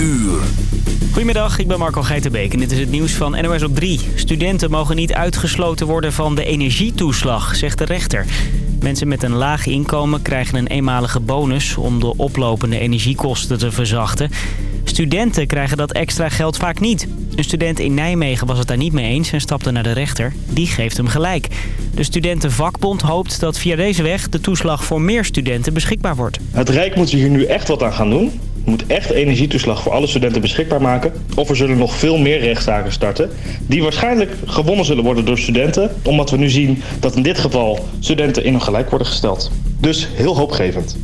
uur. Goedemiddag, ik ben Marco Geitenbeek en dit is het nieuws van NOS op 3. Studenten mogen niet uitgesloten worden van de energietoeslag, zegt de rechter. Mensen met een laag inkomen krijgen een eenmalige bonus om de oplopende energiekosten te verzachten. Studenten krijgen dat extra geld vaak niet. Een student in Nijmegen was het daar niet mee eens en stapte naar de rechter. Die geeft hem gelijk. De studentenvakbond hoopt dat via deze weg de toeslag voor meer studenten beschikbaar wordt. Het Rijk moet hier nu echt wat aan gaan doen. Moet echt energietoeslag voor alle studenten beschikbaar maken. Of er zullen nog veel meer rechtszaken starten. Die waarschijnlijk gewonnen zullen worden door studenten. Omdat we nu zien dat in dit geval studenten in hun gelijk worden gesteld. Dus heel hoopgevend.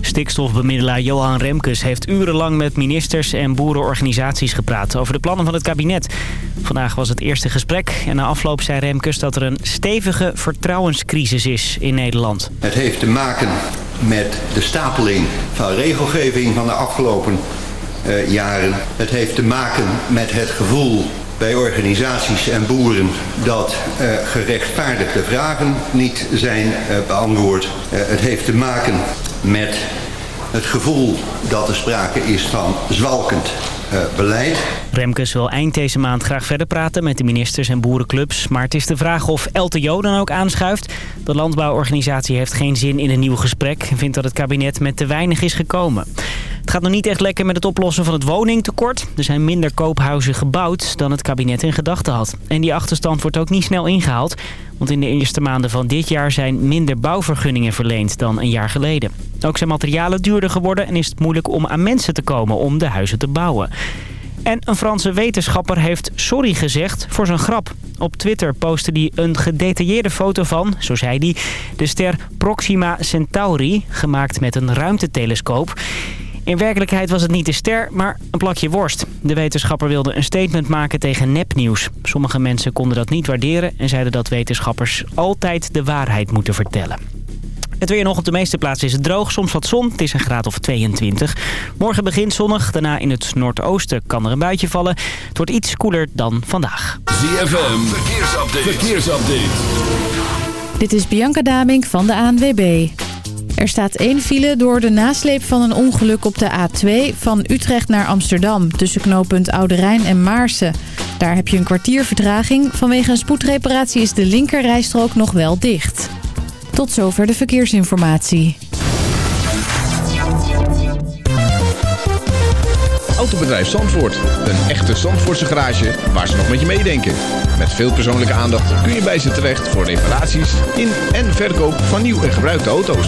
Stikstofbemiddelaar Johan Remkes heeft urenlang met ministers en boerenorganisaties gepraat over de plannen van het kabinet. Vandaag was het eerste gesprek en na afloop zei Remkes dat er een stevige vertrouwenscrisis is in Nederland. Het heeft te maken met de stapeling van regelgeving van de afgelopen uh, jaren. Het heeft te maken met het gevoel bij organisaties en boeren dat uh, gerechtvaardigde vragen niet zijn uh, beantwoord. het heeft te maken met het gevoel dat er sprake is van zwalkend beleid. Remkes wil eind deze maand graag verder praten met de ministers en boerenclubs. Maar het is de vraag of LTO dan ook aanschuift. De landbouworganisatie heeft geen zin in een nieuw gesprek... en vindt dat het kabinet met te weinig is gekomen. Het gaat nog niet echt lekker met het oplossen van het woningtekort. Er zijn minder koophuizen gebouwd dan het kabinet in gedachten had. En die achterstand wordt ook niet snel ingehaald. Want in de eerste maanden van dit jaar zijn minder bouwvergunningen verleend dan een jaar geleden. Ook zijn materialen duurder geworden en is het moeilijk om aan mensen te komen om de huizen te bouwen. En een Franse wetenschapper heeft sorry gezegd voor zijn grap. Op Twitter postte hij een gedetailleerde foto van, zo zei hij, de ster Proxima Centauri, gemaakt met een ruimtetelescoop. In werkelijkheid was het niet de ster, maar een plakje worst. De wetenschapper wilde een statement maken tegen nepnieuws. Sommige mensen konden dat niet waarderen en zeiden dat wetenschappers altijd de waarheid moeten vertellen. Het weer nog op de meeste plaatsen is het droog, soms wat zon. Het is een graad of 22. Morgen begint zonnig, daarna in het noordoosten kan er een buitje vallen. Het wordt iets koeler dan vandaag. ZFM, verkeersupdate. verkeersupdate. Dit is Bianca Damink van de ANWB. Er staat één file door de nasleep van een ongeluk op de A2 van Utrecht naar Amsterdam... tussen knooppunt Oude Rijn en Maarsen. Daar heb je een kwartier vertraging. Vanwege een spoedreparatie is de linkerrijstrook nog wel dicht. Tot zover de verkeersinformatie. Autobedrijf Zandvoort. Een echte Zandvoortse garage waar ze nog met je meedenken. Met veel persoonlijke aandacht kun je bij ze terecht voor reparaties in en verkoop van nieuw en gebruikte auto's.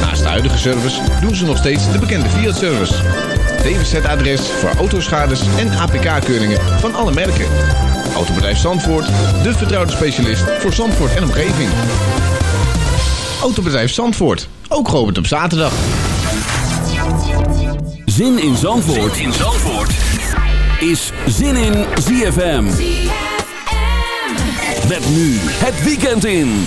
Naast de huidige service doen ze nog steeds de bekende Fiat-service. DWZ-adres voor autoschades en APK-keuringen van alle merken. Autobedrijf Zandvoort, de vertrouwde specialist voor Zandvoort en omgeving. Autobedrijf Zandvoort, ook geopend op zaterdag. Zin in Zandvoort, zin in Zandvoort. is Zin in ZFM. Met nu het weekend in.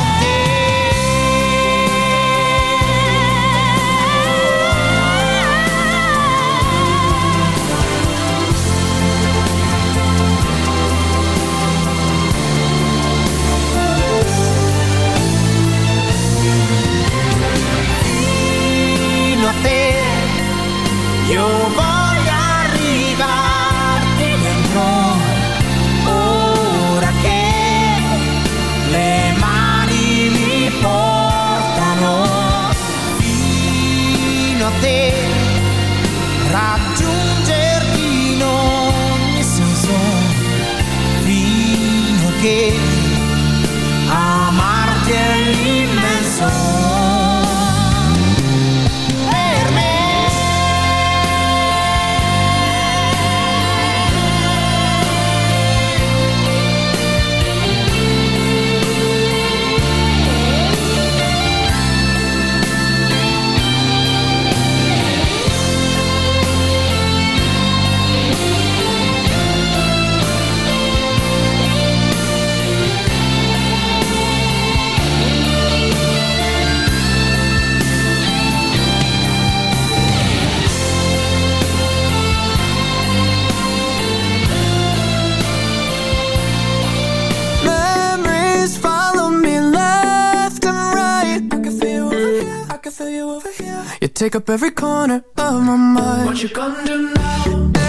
te raggiungerti in ogni senso fino che amarti è l'immenso feel you over here. You take up every corner of my mind. What you gonna do now?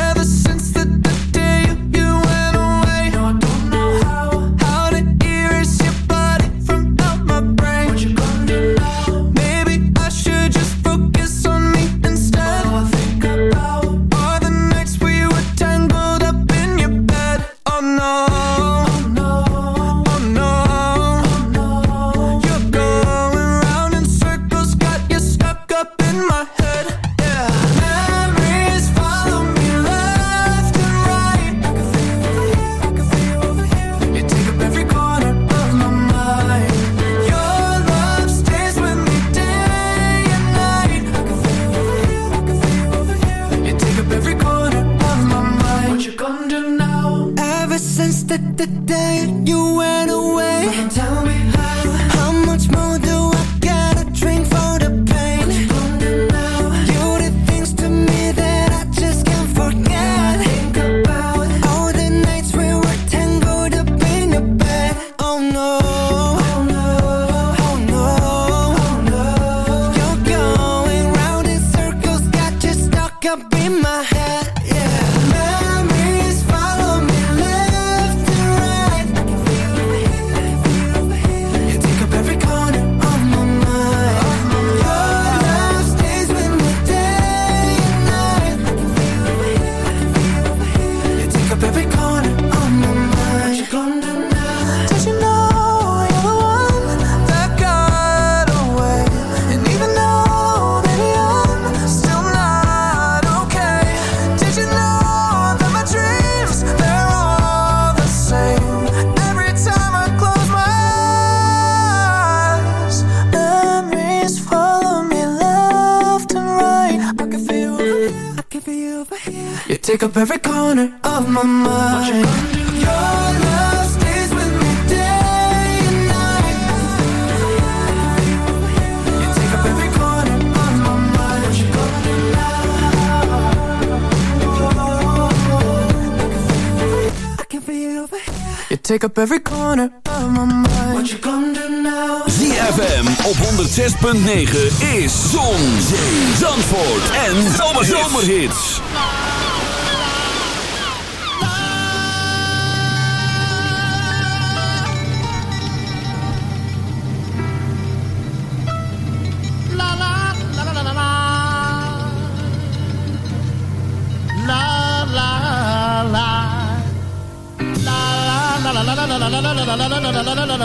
up every corner of my mind Your love stays with me day and night You take up every corner of my mind What you gonna do now? I can feel over here You take up every corner of my mind What you gonna do now? ZFM op 106.9 is Zon, Zee, Zandvoort en Zomerhits. Zomerhits.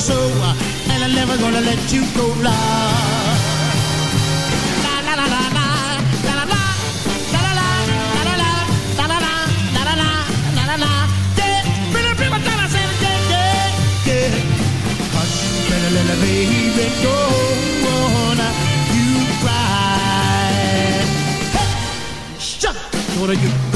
so, and I'm never gonna let you go. La la la la la. Baby, don't wanna you cry. Hey, shut, what are you?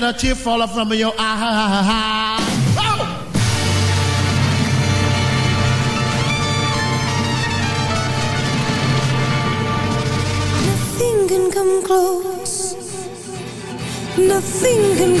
Let a tear fall from your eye. Oh! Nothing can come close. Nothing can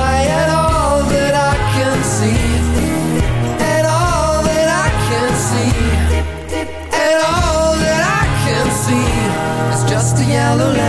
Hallelujah.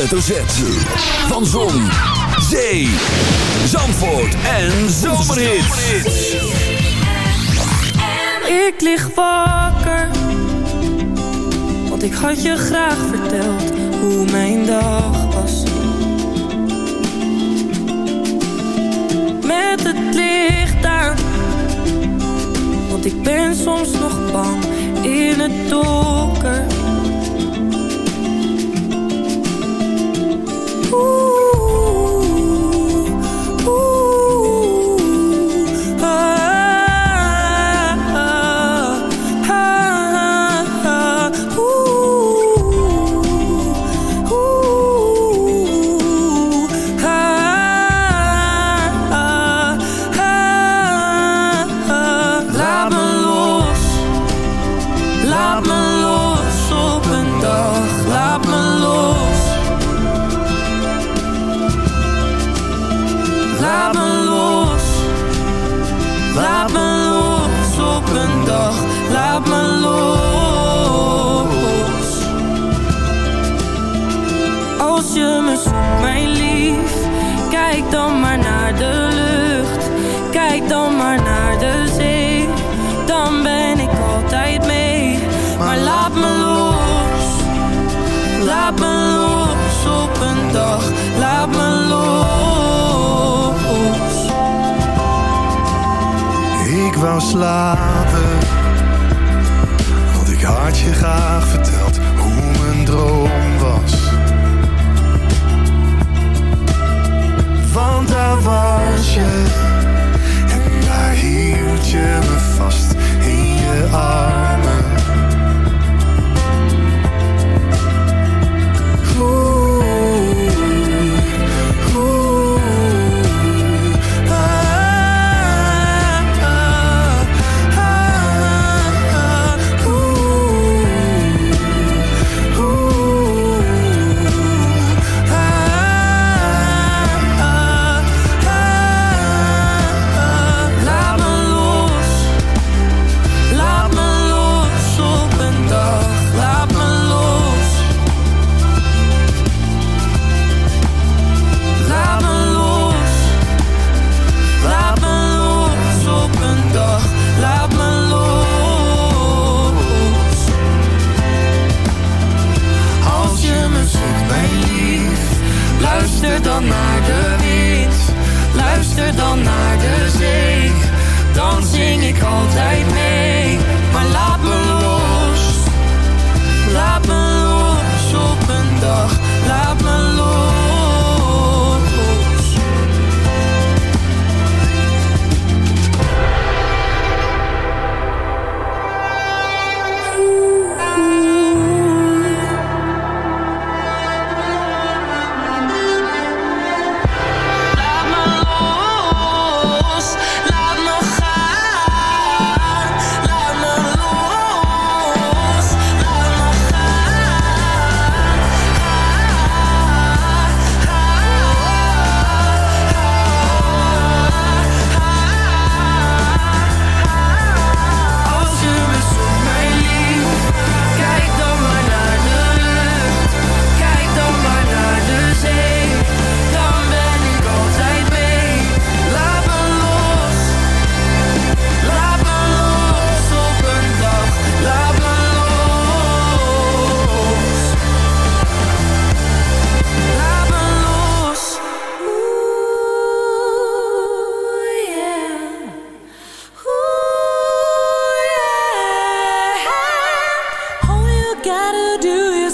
hoofdletter Z. Van Zon, Zee, Zandvoort en Zomerhits. Ik lig wakker, want ik had je graag verteld hoe mijn dag was. Met het licht aan, want ik ben soms nog bang in het donker.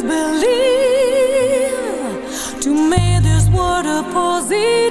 believe to make this world a positive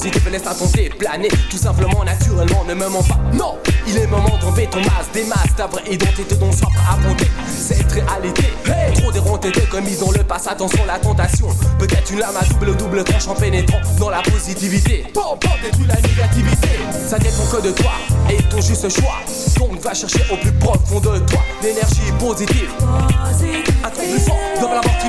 positif et laisse ta tenter planer. Tout simplement, naturellement, ne me mens pas. Non, il est moment d'enlever ton masque, des masques, ta vraie identité dont soif à affronter cette réalité. Hey, trop déronté de commis dans le passé, attention la tentation. Peut-être une lame à double double tranche en pénétrant dans la positivité. Bon, bon, détruis la négativité. Ça dépend que de toi et ton juste choix. Donc va chercher au plus profond de toi l'énergie positive. Un truc plus fort la mort qui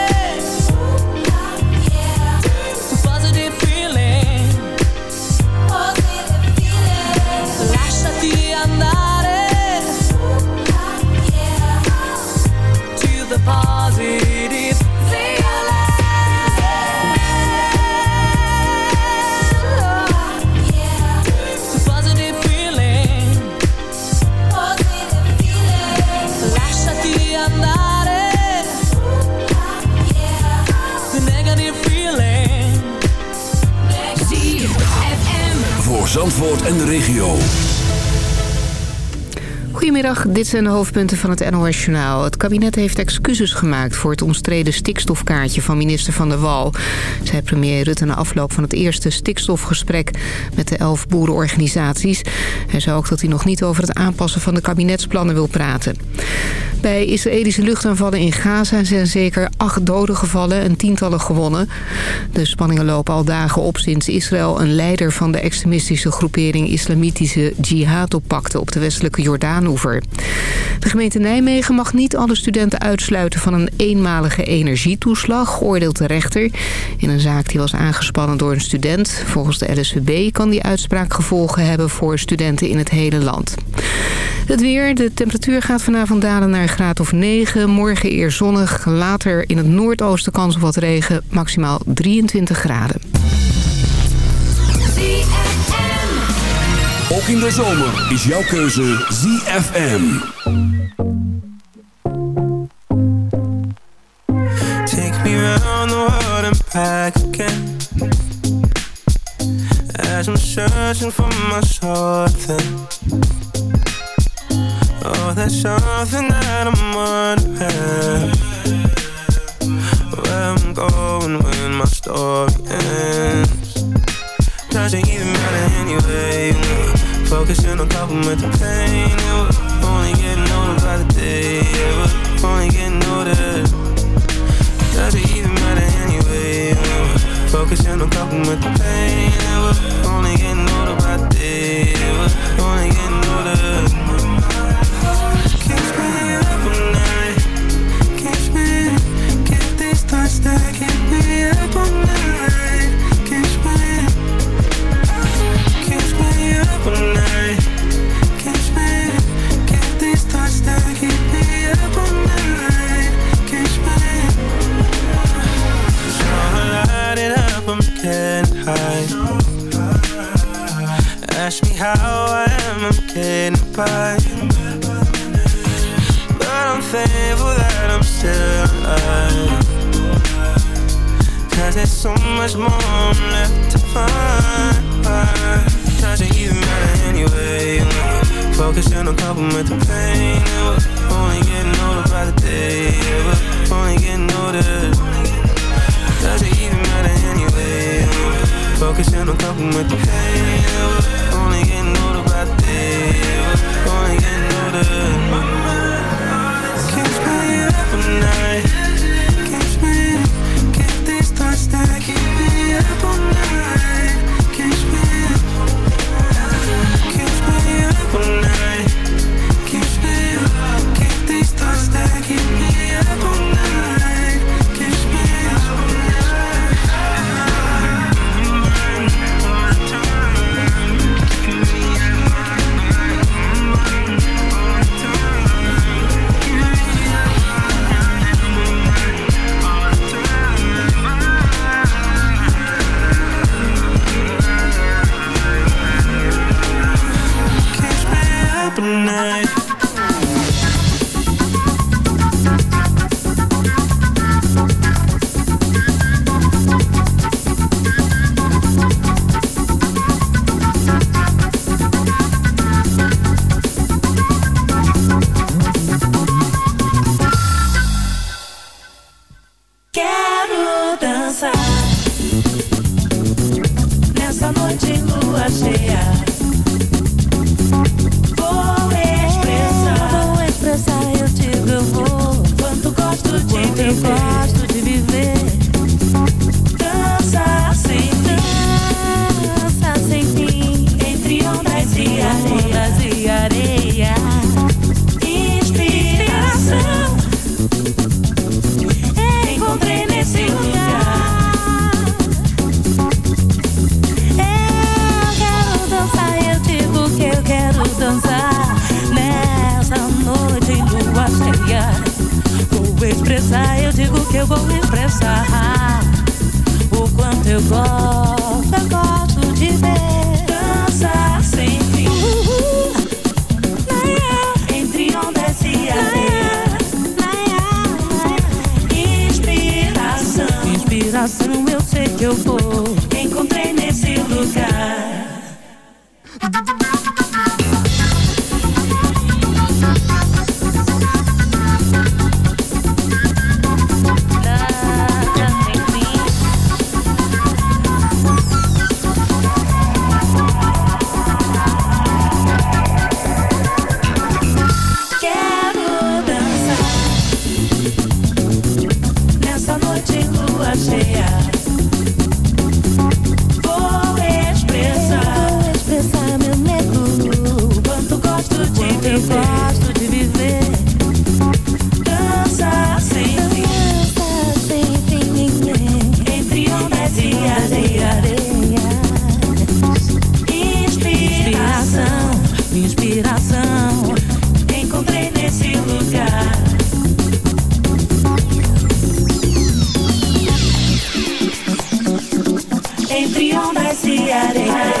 de regio. Goedemiddag, dit zijn de hoofdpunten van het NOS-journaal. Het kabinet heeft excuses gemaakt voor het omstreden stikstofkaartje van minister Van der Wal. Zei premier Rutte na afloop van het eerste stikstofgesprek met de elf boerenorganisaties. Hij zei ook dat hij nog niet over het aanpassen van de kabinetsplannen wil praten. Bij Israëlische luchtaanvallen in Gaza zijn zeker acht doden gevallen en tientallen gewonnen. De spanningen lopen al dagen op sinds Israël een leider van de extremistische groepering Islamitische Jihad oppakte op de westelijke Jordaanoever. De gemeente Nijmegen mag niet alle studenten uitsluiten van een eenmalige energietoeslag, oordeelt de rechter. In een zaak die was aangespannen door een student. Volgens de LSVB kan die uitspraak gevolgen hebben voor studenten in het hele land. Het weer, de temperatuur gaat vanavond dalen naar graad of 9. Morgen eer zonnig, later in het noordoosten kans op wat regen, maximaal 23 graden. Ook in de zomer is jouw keuze ZFM. Take me round the world and back again As I'm searching for my something Oh, there's something that I'm wondering. Where I'm going when my story ends. Doesn't even matter anyway Focusing on coping with the pain yeah, We're only getting older by the day yeah, We're only getting older. Doesn't even matter anyway Focusing on coping with the pain yeah, We're only getting older by the day yeah, We're only high. Ask me how I am, I'm getting by. But I'm thankful that I'm still alive. Cause there's so much more left to find. Does it even matter anyway. Focusing on coping with the pain. We're only getting older by the day. We're only getting older. Does it even matter anyway Focusing on coping with the pain. Only getting older by the day. Only getting older. Keeps me up all night. Keeps me up. Keep these thoughts that keep me up all night. Embrión hacia adentro